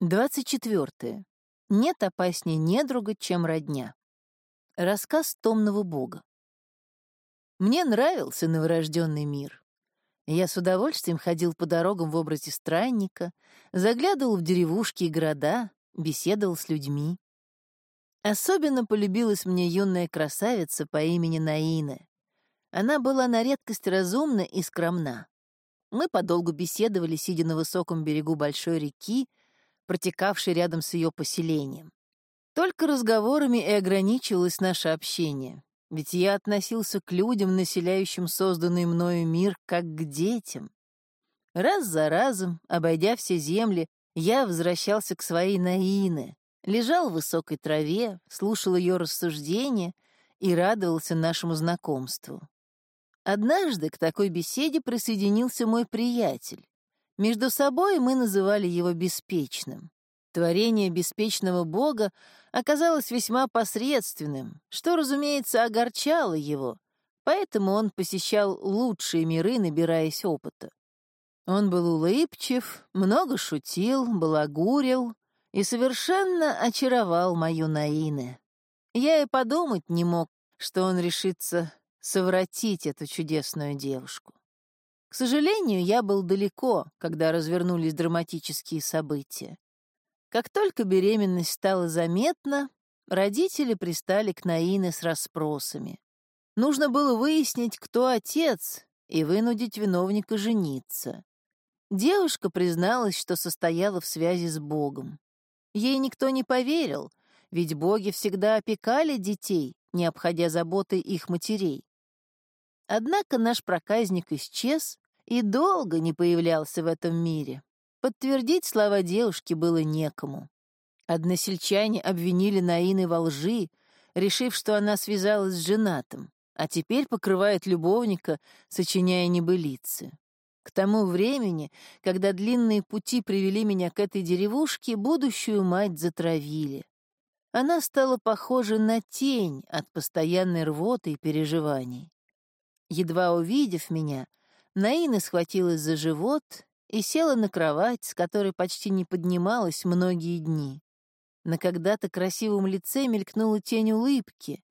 24. Нет опаснее недруга, чем родня. Рассказ томного бога. Мне нравился новорожденный мир. Я с удовольствием ходил по дорогам в образе странника, заглядывал в деревушки и города, беседовал с людьми. Особенно полюбилась мне юная красавица по имени Наина. Она была на редкость разумна и скромна. Мы подолгу беседовали, сидя на высоком берегу большой реки, протекавшей рядом с ее поселением. Только разговорами и ограничивалось наше общение, ведь я относился к людям, населяющим созданный мною мир, как к детям. Раз за разом, обойдя все земли, я возвращался к своей Наине, лежал в высокой траве, слушал ее рассуждения и радовался нашему знакомству. Однажды к такой беседе присоединился мой приятель. Между собой мы называли его беспечным. Творение беспечного бога оказалось весьма посредственным, что, разумеется, огорчало его, поэтому он посещал лучшие миры, набираясь опыта. Он был улыбчив, много шутил, балагурил и совершенно очаровал мою Наины. Я и подумать не мог, что он решится совратить эту чудесную девушку. К сожалению, я был далеко, когда развернулись драматические события. Как только беременность стала заметна, родители пристали к Наине с расспросами. Нужно было выяснить, кто отец, и вынудить виновника жениться. Девушка призналась, что состояла в связи с Богом. Ей никто не поверил, ведь боги всегда опекали детей, не обходя заботы их матерей. Однако наш проказник исчез и долго не появлялся в этом мире. Подтвердить слова девушки было некому. Односельчане обвинили Наины во лжи, решив, что она связалась с женатым, а теперь покрывает любовника, сочиняя небылицы. К тому времени, когда длинные пути привели меня к этой деревушке, будущую мать затравили. Она стала похожа на тень от постоянной рвоты и переживаний. Едва увидев меня, Наина схватилась за живот и села на кровать, с которой почти не поднималась многие дни. На когда-то красивом лице мелькнула тень улыбки,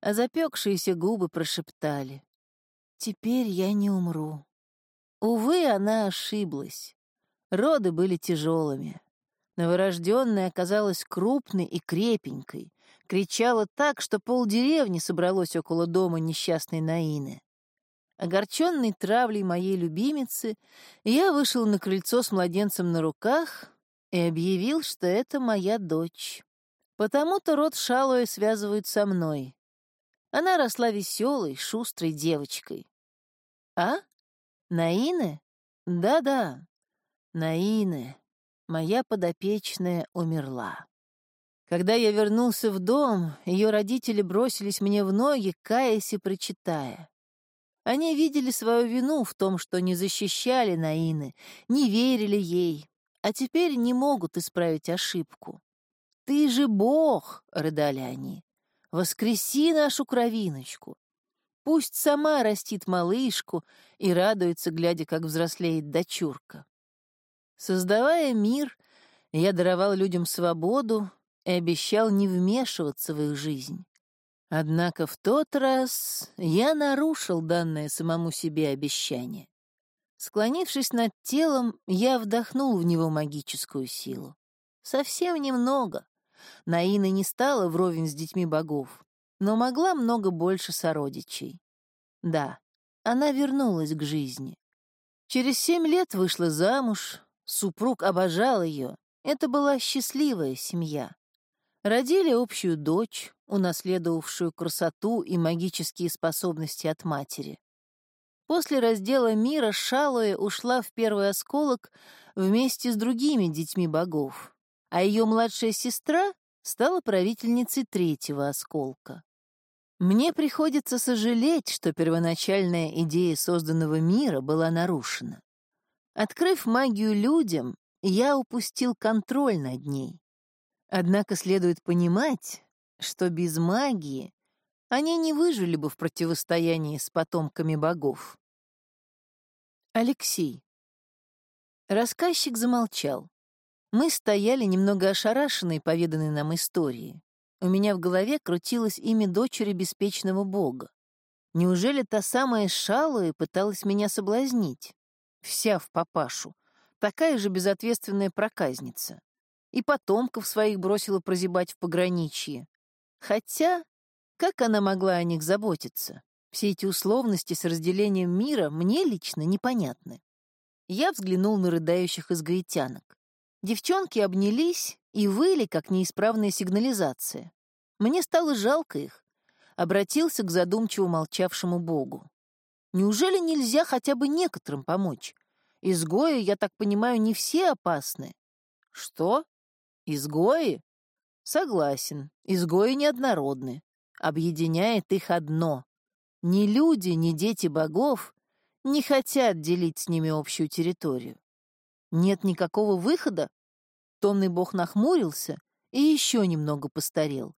а запекшиеся губы прошептали. «Теперь я не умру». Увы, она ошиблась. Роды были тяжелыми. Новорожденная оказалась крупной и крепенькой, кричала так, что полдеревни собралось около дома несчастной Наины. Огорченный травлей моей любимицы, я вышел на крыльцо с младенцем на руках и объявил, что это моя дочь. Потому-то род Шалуэ связывают со мной. Она росла веселой, шустрой девочкой. А? Наины? Да-да, Наины. Моя подопечная умерла. Когда я вернулся в дом, ее родители бросились мне в ноги, каясь и прочитая. Они видели свою вину в том, что не защищали Наины, не верили ей, а теперь не могут исправить ошибку. «Ты же Бог!» — рыдали они. «Воскреси нашу кровиночку! Пусть сама растит малышку и радуется, глядя, как взрослеет дочурка». Создавая мир, я даровал людям свободу и обещал не вмешиваться в их жизнь. Однако в тот раз я нарушил данное самому себе обещание. Склонившись над телом, я вдохнул в него магическую силу. Совсем немного. Наина не стала вровень с детьми богов, но могла много больше сородичей. Да, она вернулась к жизни. Через семь лет вышла замуж, супруг обожал ее. Это была счастливая семья. Родили общую дочь, унаследовавшую красоту и магические способности от матери. После раздела мира Шалуэ ушла в первый осколок вместе с другими детьми богов, а ее младшая сестра стала правительницей третьего осколка. Мне приходится сожалеть, что первоначальная идея созданного мира была нарушена. Открыв магию людям, я упустил контроль над ней. Однако следует понимать, что без магии они не выжили бы в противостоянии с потомками богов. Алексей. Рассказчик замолчал. Мы стояли немного ошарашенные поведанной нам истории. У меня в голове крутилось имя дочери беспечного бога. Неужели та самая Шалуя пыталась меня соблазнить? Вся в папашу. Такая же безответственная проказница. И потомков своих бросила прозябать в пограничье. Хотя, как она могла о них заботиться? Все эти условности с разделением мира мне лично непонятны. Я взглянул на рыдающих изгаитянок. Девчонки обнялись и выли, как неисправная сигнализация. Мне стало жалко их. Обратился к задумчиво молчавшему Богу. Неужели нельзя хотя бы некоторым помочь? Изгои, я так понимаю, не все опасны. Что? Изгои? Согласен, изгои неоднородны. Объединяет их одно. Ни люди, ни дети богов не хотят делить с ними общую территорию. Нет никакого выхода? Томный бог нахмурился и еще немного постарел.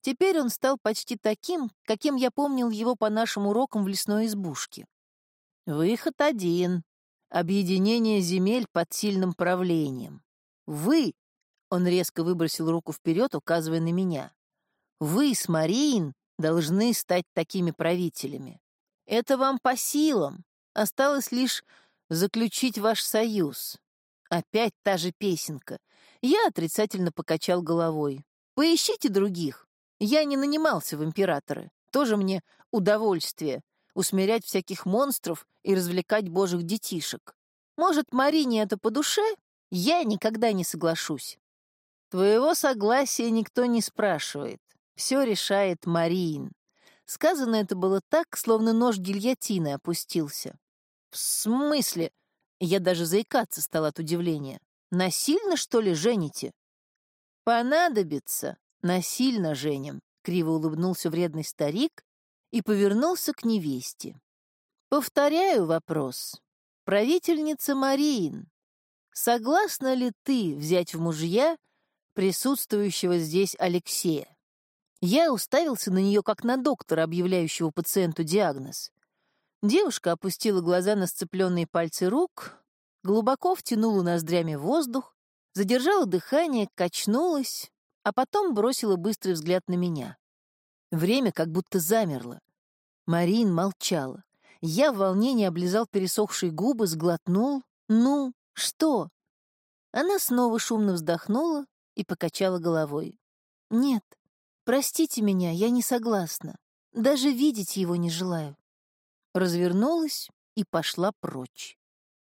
Теперь он стал почти таким, каким я помнил его по нашим урокам в лесной избушке. Выход один — объединение земель под сильным правлением. Вы, — он резко выбросил руку вперед, указывая на меня, — вы с Мариин должны стать такими правителями. Это вам по силам. Осталось лишь заключить ваш союз. Опять та же песенка. Я отрицательно покачал головой. Поищите других. Я не нанимался в императоры. Тоже мне удовольствие усмирять всяких монстров и развлекать божьих детишек. Может, Марине это по душе? Я никогда не соглашусь. Твоего согласия никто не спрашивает. Все решает Мариин. Сказано это было так, словно нож гильотины опустился. В смысле? Я даже заикаться стал от удивления. Насильно, что ли, жените? Понадобится. Насильно женим, криво улыбнулся вредный старик и повернулся к невесте. Повторяю вопрос. Правительница Мариин, согласна ли ты взять в мужья присутствующего здесь Алексея? Я уставился на нее, как на доктора, объявляющего пациенту диагноз. Девушка опустила глаза на сцепленные пальцы рук, глубоко втянула ноздрями воздух, задержала дыхание, качнулась, а потом бросила быстрый взгляд на меня. Время как будто замерло. Марин молчала. Я в волнении облизал пересохшие губы, сглотнул. «Ну, что?» Она снова шумно вздохнула и покачала головой. «Нет, Простите меня, я не согласна. Даже видеть его не желаю. Развернулась и пошла прочь.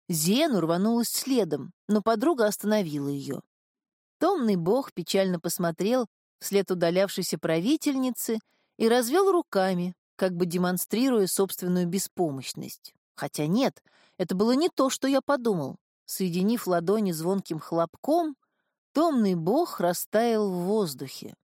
Зену рванулась следом, но подруга остановила ее. Томный бог печально посмотрел вслед удалявшейся правительницы и развел руками, как бы демонстрируя собственную беспомощность. Хотя нет, это было не то, что я подумал. Соединив ладони звонким хлопком, томный бог растаял в воздухе.